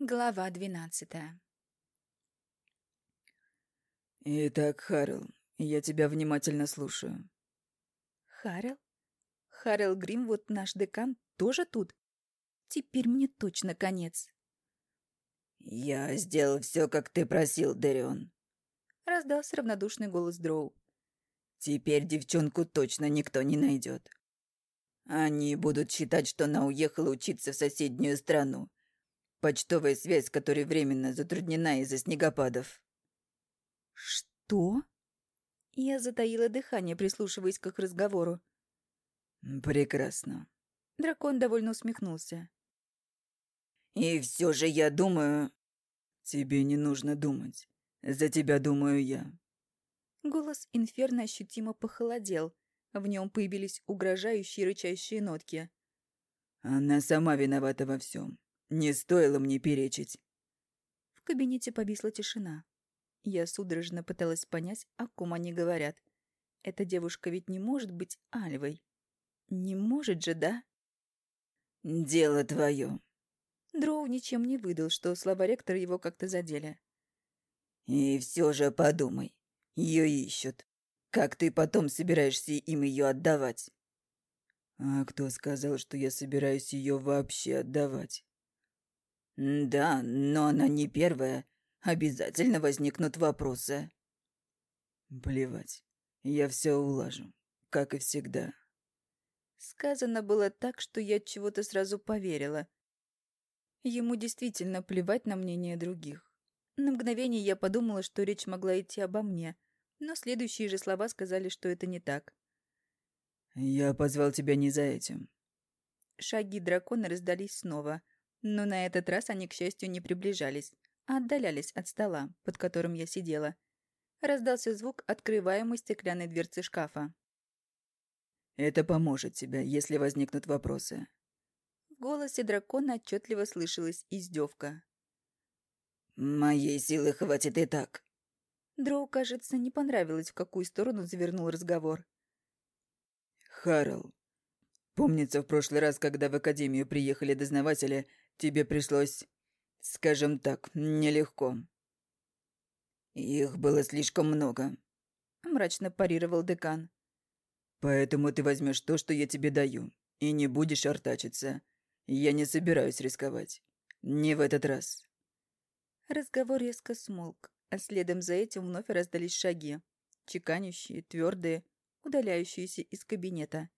Глава двенадцатая «Итак, Харрел, я тебя внимательно слушаю». Харрел? Харрел Гримвуд, наш декан, тоже тут? Теперь мне точно конец. «Я сделал все, как ты просил, Дэрион», — раздался равнодушный голос Дроу. «Теперь девчонку точно никто не найдет. Они будут считать, что она уехала учиться в соседнюю страну. Почтовая связь, которая временно затруднена из-за снегопадов». «Что?» Я затаила дыхание, прислушиваясь к их разговору. «Прекрасно». Дракон довольно усмехнулся. «И все же я думаю...» «Тебе не нужно думать. За тебя думаю я». Голос Инферно ощутимо похолодел. В нем появились угрожающие рычащие нотки. «Она сама виновата во всем. Не стоило мне перечить». В кабинете повисла тишина. Я судорожно пыталась понять, о ком они говорят. Эта девушка ведь не может быть Альвой. Не может же, да? «Дело твое», Дроу ничем не выдал, что слова ректора его как-то задели. «И все же подумай. Ее ищут. Как ты потом собираешься им ее отдавать?» «А кто сказал, что я собираюсь ее вообще отдавать?» «Да, но она не первая. Обязательно возникнут вопросы». «Плевать. Я все улажу. Как и всегда». Сказано было так, что я чего-то сразу поверила. Ему действительно плевать на мнение других. На мгновение я подумала, что речь могла идти обо мне, но следующие же слова сказали, что это не так. «Я позвал тебя не за этим». Шаги дракона раздались снова, но на этот раз они, к счастью, не приближались, а отдалялись от стола, под которым я сидела. Раздался звук открываемой стеклянной дверцы шкафа. «Это поможет тебе, если возникнут вопросы. В голосе дракона отчетливо слышалась издевка. «Моей силы хватит и так». Дроу, кажется, не понравилось, в какую сторону завернул разговор. «Харрел, помнится, в прошлый раз, когда в Академию приехали дознаватели, тебе пришлось, скажем так, нелегко». «Их было слишком много», — мрачно парировал декан. «Поэтому ты возьмешь то, что я тебе даю, и не будешь артачиться. Я не собираюсь рисковать. Не в этот раз. Разговор резко смолк, а следом за этим вновь раздались шаги. Чеканящие, твердые, удаляющиеся из кабинета.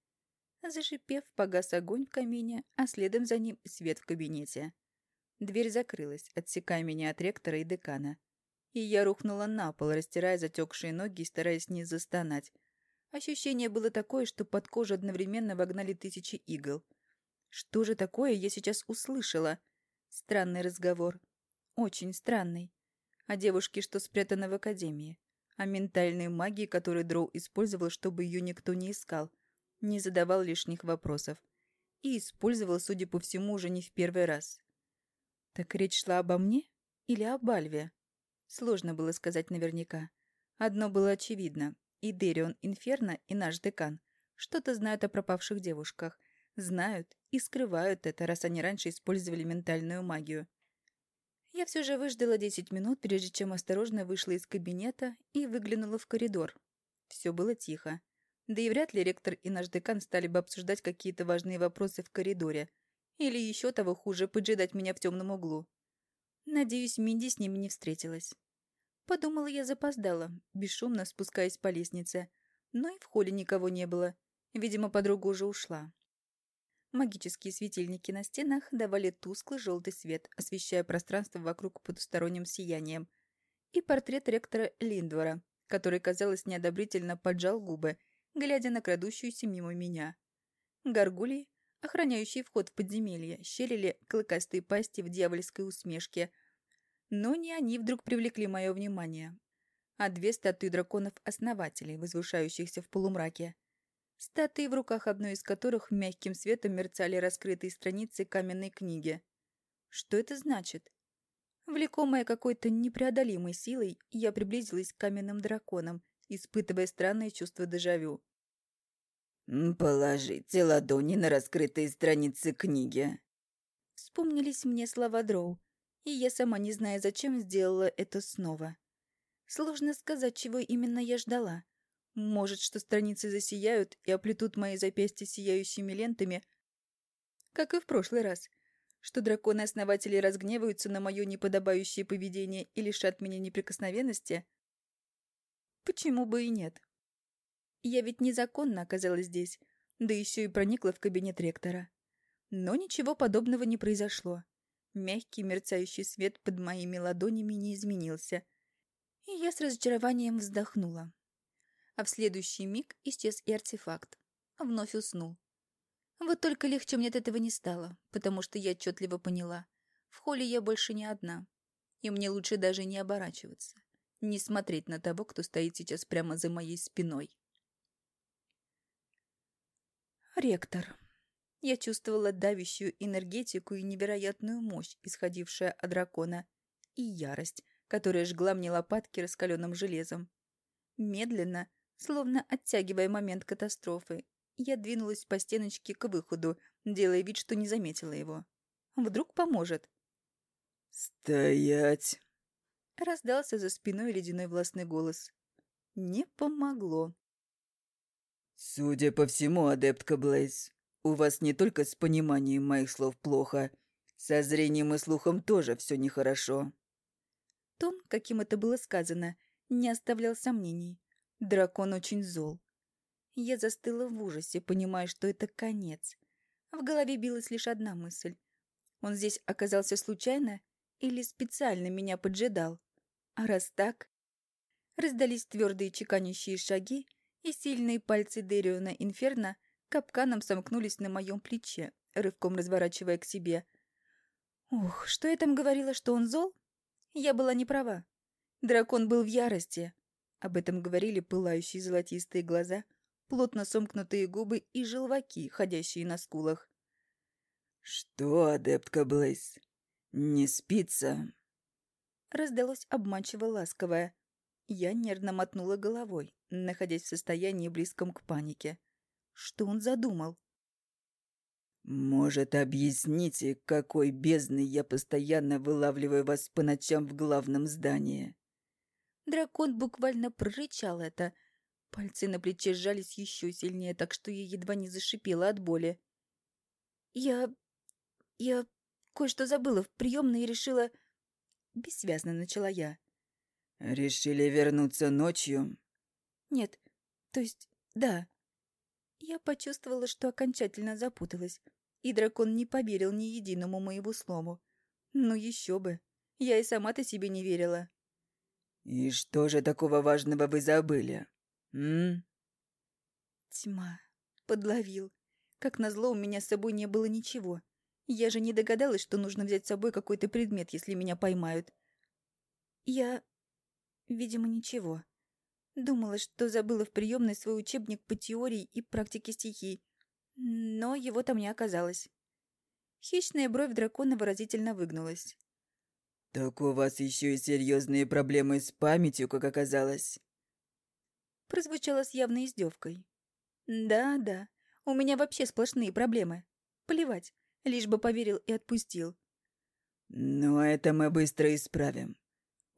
Зашипев, погас огонь в камине, а следом за ним свет в кабинете. Дверь закрылась, отсекая меня от ректора и декана. И я рухнула на пол, растирая затекшие ноги и стараясь не застонать. Ощущение было такое, что под кожу одновременно вогнали тысячи игл — что же такое я сейчас услышала? Странный разговор. Очень странный. О девушке, что спрятана в академии. О ментальной магии, которую Дроу использовал, чтобы ее никто не искал. Не задавал лишних вопросов. И использовал, судя по всему, уже не в первый раз. Так речь шла обо мне или об Альве? Сложно было сказать наверняка. Одно было очевидно. И Дерион Инферно, и наш декан что-то знают о пропавших девушках – Знают и скрывают это, раз они раньше использовали ментальную магию. Я все же выждала 10 минут, прежде чем осторожно вышла из кабинета и выглянула в коридор. Все было тихо. Да и вряд ли ректор и наш декан стали бы обсуждать какие-то важные вопросы в коридоре. Или еще того хуже, поджидать меня в темном углу. Надеюсь, Минди с ними не встретилась. Подумала я запоздала, бесшумно спускаясь по лестнице. Но и в холле никого не было. Видимо, подруга уже ушла. Магические светильники на стенах давали тусклый желтый свет, освещая пространство вокруг потусторонним сиянием. И портрет ректора Линдвора, который, казалось, неодобрительно поджал губы, глядя на крадущуюся мимо меня. Горгулии, охраняющие вход в подземелье, щелили клыкастые пасти в дьявольской усмешке. Но не они вдруг привлекли мое внимание, а две статуи драконов-основателей, возвышающихся в полумраке. Статуи, в руках одной из которых мягким светом мерцали раскрытые страницы каменной книги. Что это значит? Влекомая какой-то непреодолимой силой, я приблизилась к каменным драконам, испытывая странное чувство дежавю. «Положите ладони на раскрытые страницы книги». Вспомнились мне слова Дроу. И я сама не знаю, зачем сделала это снова. Сложно сказать, чего именно я ждала. Может, что страницы засияют и оплетут мои запястья сияющими лентами, как и в прошлый раз. Что драконы-основатели разгневаются на мое неподобающее поведение и лишат меня неприкосновенности? Почему бы и нет? Я ведь незаконно оказалась здесь, да еще и проникла в кабинет ректора. Но ничего подобного не произошло. Мягкий мерцающий свет под моими ладонями не изменился, и я с разочарованием вздохнула. А в следующий миг исчез и артефакт. Вновь уснул. Вот только легче мне от этого не стало, потому что я отчетливо поняла. В холле я больше не одна. И мне лучше даже не оборачиваться. Не смотреть на того, кто стоит сейчас прямо за моей спиной. Ректор. Я чувствовала давящую энергетику и невероятную мощь, исходившая от дракона, и ярость, которая жгла мне лопатки раскаленным железом. Медленно, словно оттягивая момент катастрофы, я двинулась по стеночке к выходу, делая вид, что не заметила его. Вдруг поможет. «Стоять!» Раздался за спиной ледяной властный голос. Не помогло. «Судя по всему, адептка Блейз, у вас не только с пониманием моих слов плохо, со зрением и слухом тоже все нехорошо». Тон, каким это было сказано, не оставлял сомнений. Дракон очень зол. Я застыла в ужасе, понимая, что это конец. В голове билась лишь одна мысль. Он здесь оказался случайно или специально меня поджидал? А раз так... Раздались твердые чеканящие шаги, и сильные пальцы Дериона Инферно капканом сомкнулись на моем плече, рывком разворачивая к себе. Ух, что я там говорила, что он зол? Я была не права. Дракон был в ярости. Об этом говорили пылающие золотистые глаза, плотно сомкнутые губы и желваки, ходящие на скулах. «Что, адептка Блейз, не спится?» Раздалось обманчиво ласковое. Я нервно мотнула головой, находясь в состоянии близком к панике. Что он задумал? «Может, объясните, какой бездной я постоянно вылавливаю вас по ночам в главном здании?» Дракон буквально прорычал это. Пальцы на плече сжались еще сильнее, так что я едва не зашипела от боли. «Я... я кое-что забыла в приемной и решила...» Бессвязно начала я. «Решили вернуться ночью?» «Нет, то есть, да». Я почувствовала, что окончательно запуталась, и дракон не поверил ни единому моему слову. Ну еще бы, я и сама-то себе не верила. «И что же такого важного вы забыли, м?» Тьма. Подловил. Как назло, у меня с собой не было ничего. Я же не догадалась, что нужно взять с собой какой-то предмет, если меня поймают. Я... Видимо, ничего. Думала, что забыла в приемной свой учебник по теории и практике стихий. Но его там не оказалось. Хищная бровь дракона выразительно выгнулась. «Так у вас еще и серьезные проблемы с памятью, как оказалось». Прозвучало с явной издевкой. «Да, да, у меня вообще сплошные проблемы. Плевать, лишь бы поверил и отпустил». «Но это мы быстро исправим.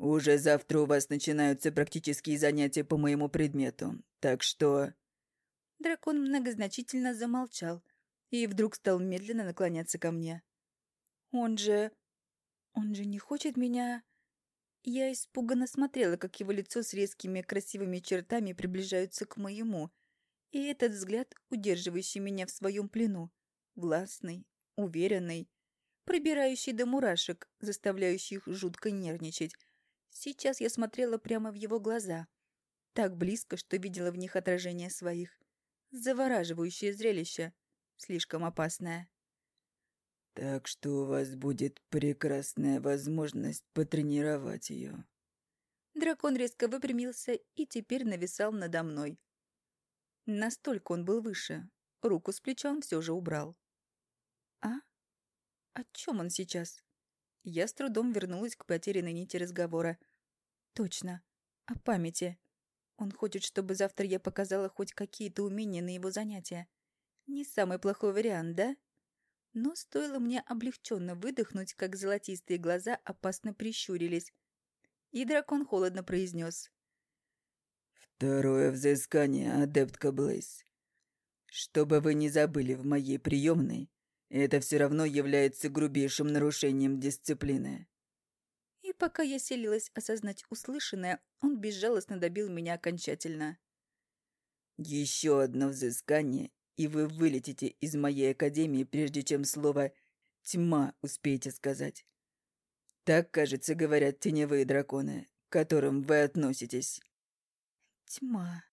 Уже завтра у вас начинаются практические занятия по моему предмету, так что...» Дракон многозначительно замолчал и вдруг стал медленно наклоняться ко мне. «Он же... он же не хочет меня...» Я испуганно смотрела, как его лицо с резкими красивыми чертами приближаются к моему, и этот взгляд, удерживающий меня в своем плену, властный, уверенный, пробирающий до мурашек, заставляющий их жутко нервничать, Сейчас я смотрела прямо в его глаза. Так близко, что видела в них отражение своих. Завораживающее зрелище. Слишком опасное. «Так что у вас будет прекрасная возможность потренировать ее». Дракон резко выпрямился и теперь нависал надо мной. Настолько он был выше. Руку с плеча он все же убрал. «А? О чем он сейчас?» Я с трудом вернулась к потерянной нити разговора. Точно. О памяти. Он хочет, чтобы завтра я показала хоть какие-то умения на его занятия. Не самый плохой вариант, да? Но стоило мне облегченно выдохнуть, как золотистые глаза опасно прищурились. И дракон холодно произнес. «Второе взыскание, адептка Блейз. Чтобы вы не забыли в моей приемной, это все равно является грубейшим нарушением дисциплины». И пока я селилась осознать услышанное, он безжалостно добил меня окончательно. «Еще одно взыскание, и вы вылетите из моей академии, прежде чем слово «тьма» успеете сказать. Так, кажется, говорят теневые драконы, к которым вы относитесь». «Тьма»,